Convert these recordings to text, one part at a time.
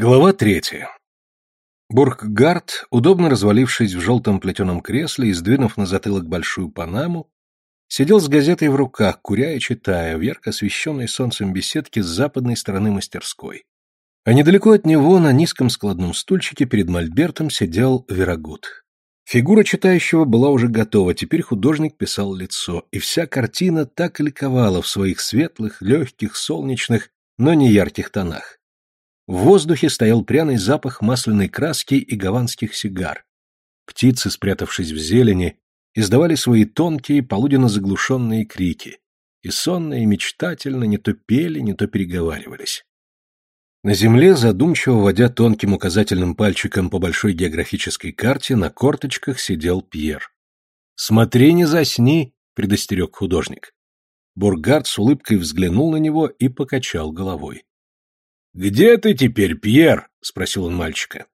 Глава третья. Бурггард, удобно развалившись в желтом плетеном кресле и сдвинув на затылок большую панаму, сидел с газетой в руках, куря и читая, в ярко освещенной солнцем беседке с западной стороны мастерской. А недалеко от него, на низком складном стульчике перед мольбертом, сидел Верагут. Фигура читающего была уже готова, теперь художник писал лицо, и вся картина так ликовала в своих светлых, легких, солнечных, но не ярких тонах. В воздухе стоял пряный запах масляной краски и гаванских сигар. Птицы, спрятавшись в зелени, издавали свои тонкие, полуденно заглушенные крики, и сонно и мечтательно не то пели, не то переговаривались. На земле, задумчиво водя тонким указательным пальчиком по большой географической карте, на корточках сидел Пьер. «Смотри, не засни!» — предостерег художник. Бургард с улыбкой взглянул на него и покачал головой. «Где ты теперь, Пьер?» — спросил он мальчика.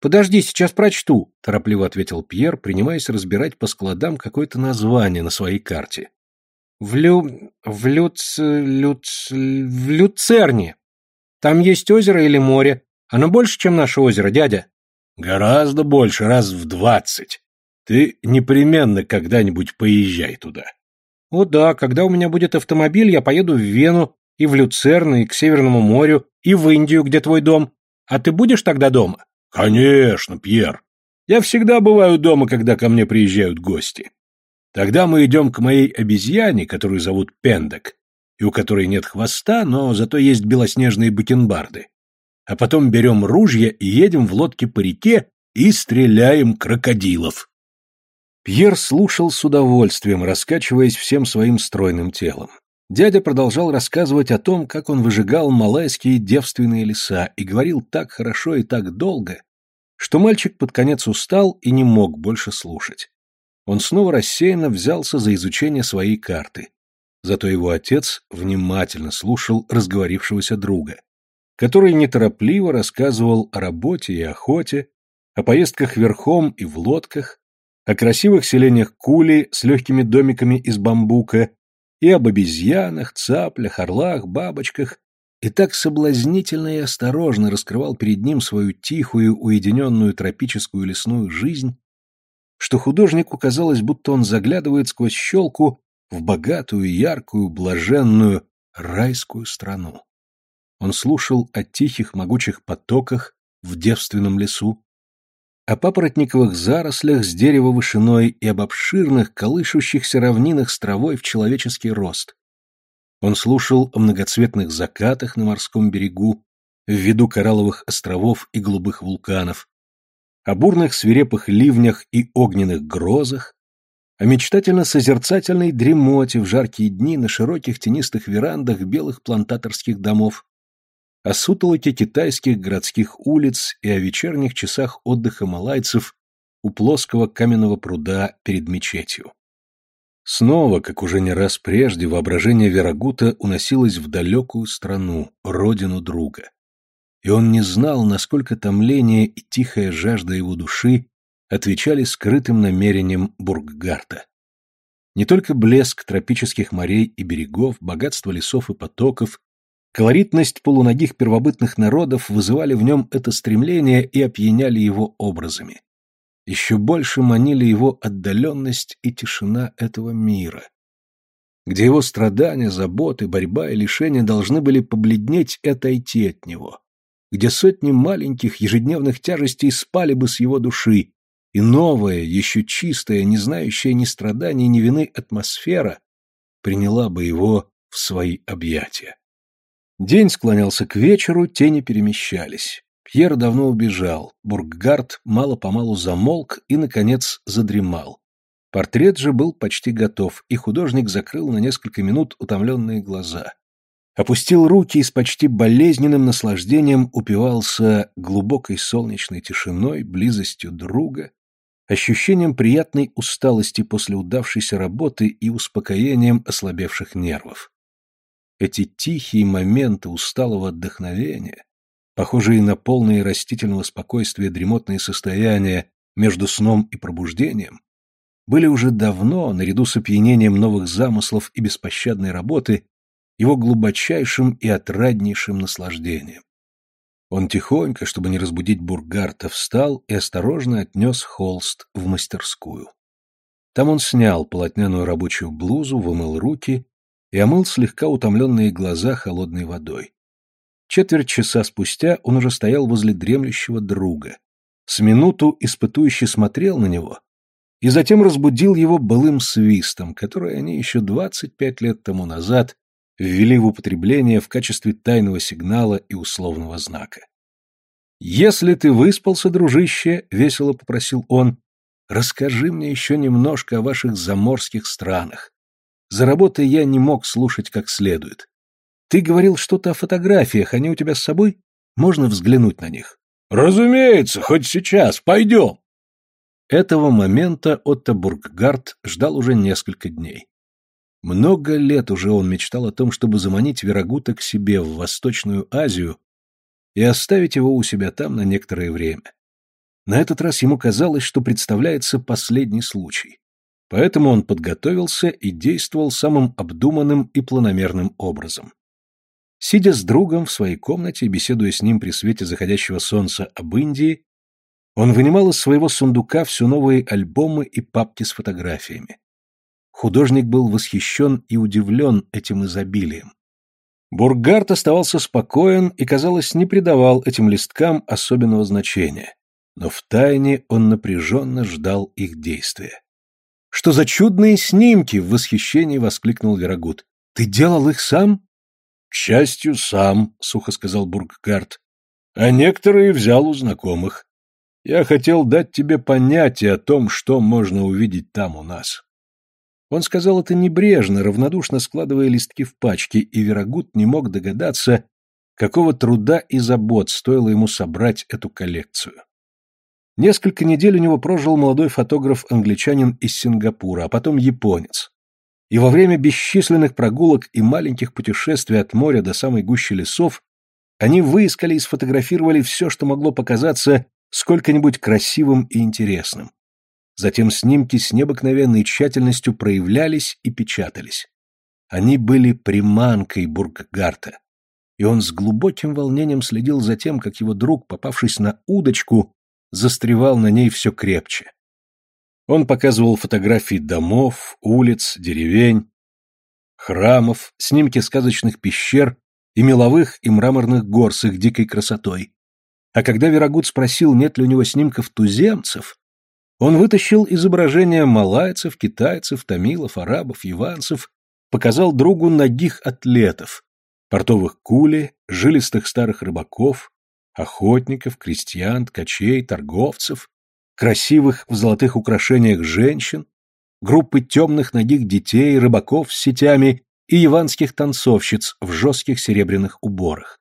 «Подожди, сейчас прочту», — торопливо ответил Пьер, принимаясь разбирать по складам какое-то название на своей карте. «В Лю... в Люц... Люц... в Люцерне. Там есть озеро или море. Оно больше, чем наше озеро, дядя?» «Гораздо больше, раз в двадцать. Ты непременно когда-нибудь поезжай туда». «О да, когда у меня будет автомобиль, я поеду в Вену, и в Люцерн, и к Северному морю, и в Индию, где твой дом. А ты будешь тогда дома? Конечно, Пьер. Я всегда бываю дома, когда ко мне приезжают гости. Тогда мы идем к моей обезьяне, которую зовут Пендек, и у которой нет хвоста, но зато есть белоснежные бакенбарды. А потом берем ружья и едем в лодке по реке и стреляем крокодилов. Пьер слушал с удовольствием, раскачиваясь всем своим стройным телом. Дядя продолжал рассказывать о том, как он выжигал малайские девственные леса, и говорил так хорошо и так долго, что мальчик под конец устал и не мог больше слушать. Он снова рассеянно взялся за изучение своей карты. Зато его отец внимательно слушал разговорившегося друга, который неторопливо рассказывал о работе и охоте, о поездках верхом и в лодках, о красивых селениях Кули с легкими домиками из бамбука и об обезьянах, цаплях, орлах, бабочках, и так соблазнительно и осторожно раскрывал перед ним свою тихую, уединенную тропическую лесную жизнь, что художнику казалось, будто он заглядывает сквозь щелку в богатую, яркую, блаженную, райскую страну. Он слушал о тихих, могучих потоках в девственном лесу, о папоротниковых зарослях с дерева вышиной и об обширных, колышущихся равнинах с травой в человеческий рост. Он слушал о многоцветных закатах на морском берегу, в виду коралловых островов и голубых вулканов, о бурных свирепых ливнях и огненных грозах, о мечтательно-созерцательной дремоте в жаркие дни на широких тенистых верандах белых плантаторских домов, о сутолоке китайских городских улиц и о вечерних часах отдыха малайцев у плоского каменного пруда перед мечетью. Снова, как уже не раз прежде, воображение Верагута уносилось в далекую страну, родину друга. И он не знал, насколько томление и тихая жажда его души отвечали скрытым намерениям Бурггарта. Не только блеск тропических морей и берегов, богатство лесов и потоков, Колоритность полуногих первобытных народов вызывали в нем это стремление и опьяняли его образами. Еще больше манили его отдаленность и тишина этого мира, где его страдания, заботы, борьба и лишения должны были побледнеть и отойти от него, где сотни маленьких ежедневных тяжестей спали бы с его души, и новая, еще чистая, не знающая ни страданий, ни вины атмосфера приняла бы его в свои объятия. День склонялся к вечеру, тени перемещались. Пьер давно убежал, Бурггард мало-помалу замолк и, наконец, задремал. Портрет же был почти готов, и художник закрыл на несколько минут утомленные глаза. Опустил руки и с почти болезненным наслаждением упивался глубокой солнечной тишиной, близостью друга, ощущением приятной усталости после удавшейся работы и успокоением ослабевших нервов. Эти тихие моменты усталого отдохновения, похожие на полное растительного спокойствия дремотные состояния между сном и пробуждением, были уже давно, наряду с опьянением новых замыслов и беспощадной работы, его глубочайшим и отраднейшим наслаждением. Он тихонько, чтобы не разбудить Бургарта, встал и осторожно отнес холст в мастерскую. Там он снял полотняную рабочую блузу, вымыл руки и омыл слегка утомленные глаза холодной водой. Четверть часа спустя он уже стоял возле дремлющего друга. С минуту испытующе смотрел на него и затем разбудил его былым свистом, который они еще двадцать пять лет тому назад ввели в употребление в качестве тайного сигнала и условного знака. «Если ты выспался, дружище», — весело попросил он, — «расскажи мне еще немножко о ваших заморских странах. За работой я не мог слушать как следует. Ты говорил что-то о фотографиях, они у тебя с собой? Можно взглянуть на них?» «Разумеется, хоть сейчас, пойдем!» Этого момента Отто Бурггард ждал уже несколько дней. Много лет уже он мечтал о том, чтобы заманить Верагута к себе в Восточную Азию и оставить его у себя там на некоторое время. На этот раз ему казалось, что представляется последний случай. Поэтому он подготовился и действовал самым обдуманным и планомерным образом. Сидя с другом в своей комнате и беседуя с ним при свете заходящего солнца об Индии, он вынимал из своего сундука все новые альбомы и папки с фотографиями. Художник был восхищен и удивлен этим изобилием. Бургард оставался спокоен и, казалось, не придавал этим листкам особенного значения, но втайне он напряженно ждал их действия. «Что за чудные снимки!» — в восхищении воскликнул Верагут. «Ты делал их сам?» «К счастью, сам», — сухо сказал Бурггард. «А некоторые взял у знакомых. Я хотел дать тебе понятие о том, что можно увидеть там у нас». Он сказал это небрежно, равнодушно складывая листки в пачки, и Верагут не мог догадаться, какого труда и забот стоило ему собрать эту коллекцию. Несколько недель у него прожил молодой фотограф-англичанин из Сингапура, а потом японец. И во время бесчисленных прогулок и маленьких путешествий от моря до самой гущи лесов они выискали и сфотографировали все, что могло показаться сколько-нибудь красивым и интересным. Затем снимки с необыкновенной тщательностью проявлялись и печатались. Они были приманкой Бурггарта, и он с глубоким волнением следил за тем, как его друг, попавшись на удочку, застревал на ней все крепче. Он показывал фотографии домов, улиц, деревень, храмов, снимки сказочных пещер и меловых и мраморных гор с их дикой красотой. А когда Верагут спросил, нет ли у него снимков туземцев, он вытащил изображения малайцев, китайцев, тамилов, арабов, яванцев, показал другу ногих атлетов, портовых кули, жилистых старых рыбаков, охотников, крестьян, ткачей, торговцев, красивых в золотых украшениях женщин, группы темных ногих детей, рыбаков с сетями и яванских танцовщиц в жестких серебряных уборах.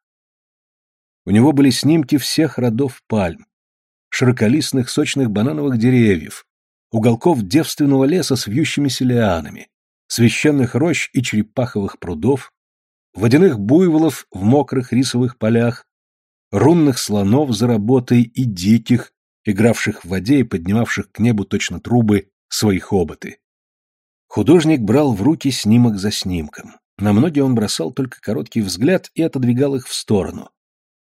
У него были снимки всех родов пальм, широколистных сочных банановых деревьев, уголков девственного леса с вьющимися лианами, священных рощ и черепаховых прудов, водяных буйволов в мокрых рисовых полях, рунных слонов за работой и диких, игравших в воде и поднимавших к небу точно трубы свои хоботы. Художник брал в руки снимок за снимком. На многие он бросал только короткий взгляд и отодвигал их в сторону.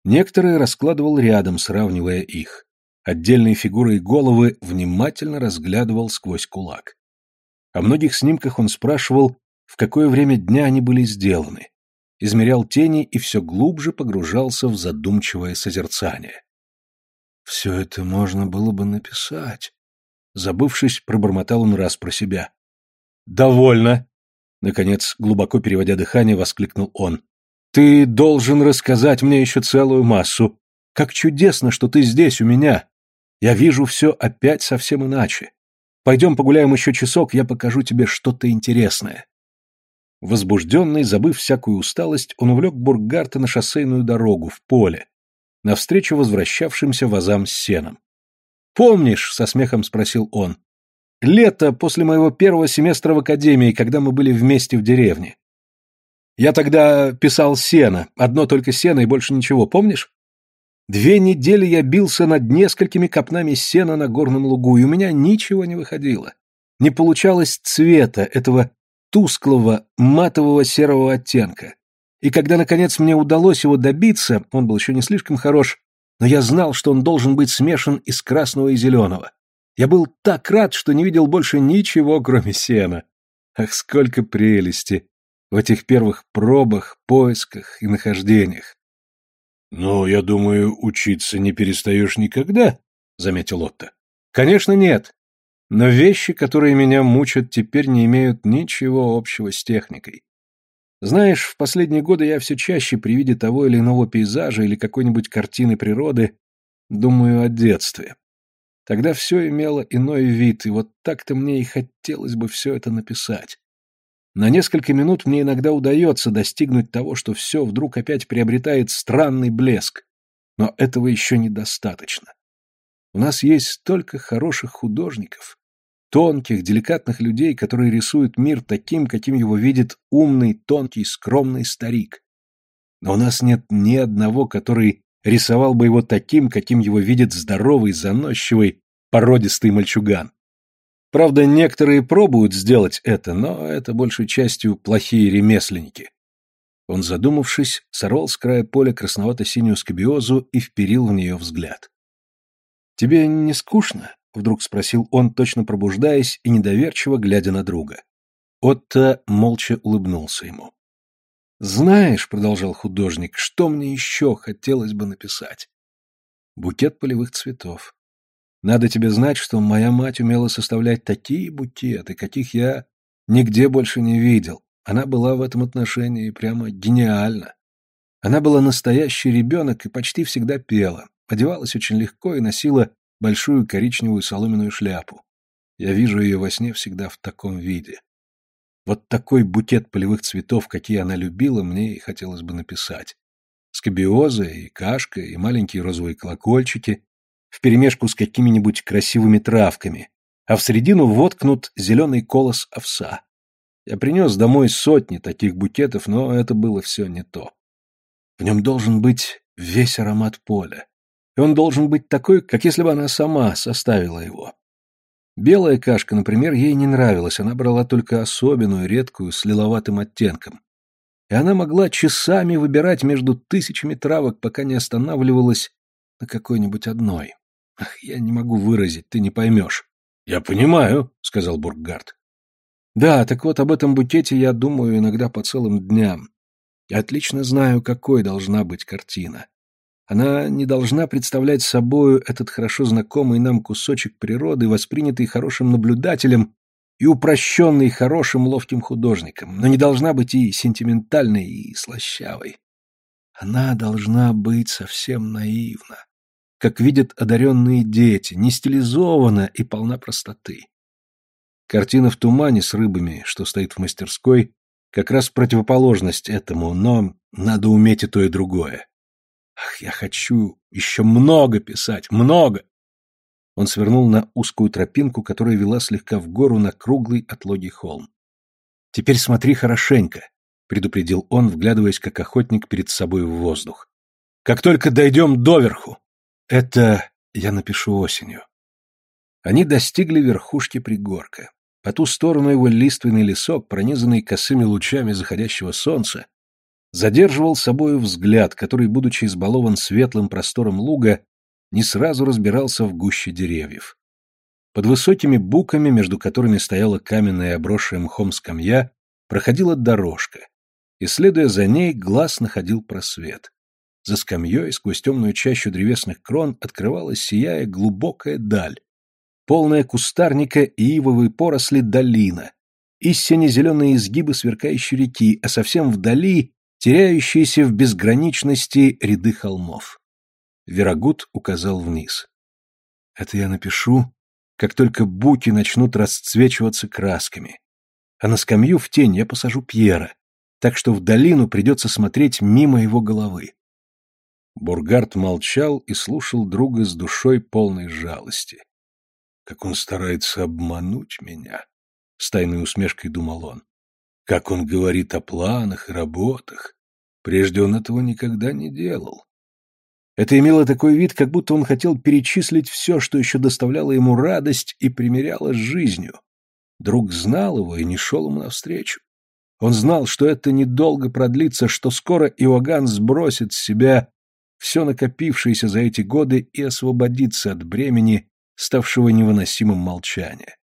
Некоторые раскладывал рядом, сравнивая их. Отдельные фигуры и головы внимательно разглядывал сквозь кулак. О многих снимках он спрашивал, в какое время дня они были сделаны, измерял тени и все глубже погружался в задумчивое созерцание. «Все это можно было бы написать», — забывшись, пробормотал он раз про себя. «Довольно!» — наконец, глубоко переводя дыхание, воскликнул он. «Ты должен рассказать мне еще целую массу. Как чудесно, что ты здесь у меня. Я вижу все опять совсем иначе. Пойдем погуляем еще часок, я покажу тебе что-то интересное. Возбужденный, забыв всякую усталость, он увлек Бургарта на шоссейную дорогу, в поле, навстречу возвращавшимся вазам с сеном. «Помнишь?» — со смехом спросил он. «Лето после моего первого семестра в академии, когда мы были вместе в деревне. Я тогда писал сено, одно только сено и больше ничего, помнишь? Две недели я бился над несколькими копнами сена на горном лугу, и у меня ничего не выходило. Не получалось цвета этого тусклого матового серого оттенка. И когда, наконец, мне удалось его добиться, он был еще не слишком хорош, но я знал, что он должен быть смешан из красного и зеленого. Я был так рад, что не видел больше ничего, кроме сена. Ах, сколько прелести в этих первых пробах, поисках и нахождениях. «Ну, я думаю, учиться не перестаешь никогда», — заметил Отто. «Конечно нет. Но вещи, которые меня мучат, теперь не имеют ничего общего с техникой. Знаешь, в последние годы я все чаще при виде того или иного пейзажа или какой-нибудь картины природы думаю о детстве. Тогда все имело иной вид, и вот так-то мне и хотелось бы все это написать. На несколько минут мне иногда удается достигнуть того, что все вдруг опять приобретает странный блеск. Но этого еще недостаточно. У нас есть столько хороших художников, тонких, деликатных людей, которые рисуют мир таким, каким его видит умный, тонкий, скромный старик. Но у нас нет ни одного, который рисовал бы его таким, каким его видит здоровый, заносчивый, породистый мальчуган. Правда, некоторые пробуют сделать это, но это большей частью плохие ремесленники. Он, задумавшись, сорвал с края поля красновато-синюю скобиозу и вперил в нее взгляд. «Тебе не скучно?» — вдруг спросил он, точно пробуждаясь и недоверчиво глядя на друга. Отто молча улыбнулся ему. «Знаешь, — продолжал художник, — что мне еще хотелось бы написать? Букет полевых цветов. Надо тебе знать, что моя мать умела составлять такие букеты, каких я нигде больше не видел. Она была в этом отношении прямо гениальна. Она была настоящий ребенок и почти всегда пела, одевалась очень легко и носила большую коричневую соломенную шляпу. Я вижу ее во сне всегда в таком виде. Вот такой букет полевых цветов, какие она любила, мне и хотелось бы написать. Скобиоза и кашка, и маленькие розовые колокольчики, вперемешку с какими-нибудь красивыми травками, а в середину воткнут зеленый колос овса. Я принес домой сотни таких букетов, но это было все не то. В нем должен быть весь аромат поля. И он должен быть такой, как если бы она сама составила его. Белая кашка, например, ей не нравилась, она брала только особенную, редкую, с лиловатым оттенком. И она могла часами выбирать между тысячами травок, пока не останавливалась на какой-нибудь одной. Ах, я не могу выразить, ты не поймешь. Я понимаю, сказал Бурггард. Да, так вот об этом букете я думаю иногда по целым дням. Я отлично знаю, какой должна быть картина. Она не должна представлять собою этот хорошо знакомый нам кусочек природы, воспринятый хорошим наблюдателем и упрощенный хорошим ловким художником, но не должна быть и сентиментальной, и слащавой. Она должна быть совсем наивна как видят одаренные дети, не стилизована и полна простоты. Картина в тумане с рыбами, что стоит в мастерской, как раз противоположность этому, но надо уметь и то, и другое. Ах, я хочу еще много писать, много! Он свернул на узкую тропинку, которая вела слегка в гору на круглый отлогий холм. «Теперь смотри хорошенько», — предупредил он, вглядываясь как охотник перед собой в воздух. «Как только дойдем доверху, это я напишу осенью. Они достигли верхушки пригорка. По ту сторону его лиственный лесок, пронизанный косыми лучами заходящего солнца, задерживал собою взгляд, который, будучи избалован светлым простором луга, не сразу разбирался в гуще деревьев. Под высокими буками, между которыми стояла каменная обросшая мхом скамья, проходила дорожка, и, следуя за ней, глаз находил просвет. За скамьей, сквозь темную чащу древесных крон, открывалась, сияя, глубокая даль, полная кустарника и ивовой поросли долина, и сине-зеленые изгибы сверкающей реки, а совсем вдали теряющиеся в безграничности ряды холмов. Верагут указал вниз. Это я напишу, как только буки начнут расцвечиваться красками. А на скамью в тень я посажу Пьера, так что в долину придется смотреть мимо его головы. Бургард молчал и слушал друга с душой полной жалости. Как он старается обмануть меня, с тайной усмешкой думал он. Как он говорит о планах и работах. Прежде он этого никогда не делал. Это имело такой вид, как будто он хотел перечислить все, что еще доставляло ему радость и примеряло с жизнью. Друг знал его и не шел ему навстречу. Он знал, что это недолго продлится, что скоро Иоганн сбросит с себя все накопившееся за эти годы и освободится от бремени, ставшего невыносимым молчания.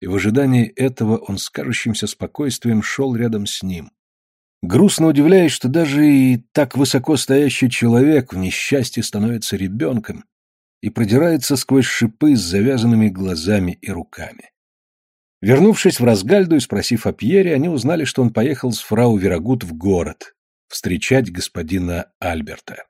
И в ожидании этого он с кажущимся спокойствием шел рядом с ним, грустно удивляясь, что даже и так высоко стоящий человек в несчастье становится ребенком и продирается сквозь шипы с завязанными глазами и руками. Вернувшись в Разгальду и спросив о Пьере, они узнали, что он поехал с фрау Верагут в город встречать господина Альберта.